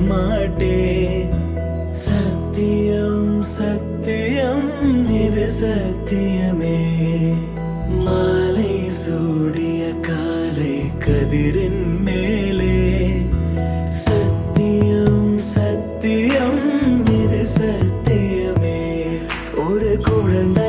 மாட்டேன் சத்தியம் சத்தியம் இது சத்தியமே. மாலை சூடிய காலை கதிரின் மேலே. சத்தியம் சத்தியம் இது சத்தியமே. ஒரு குழந்தை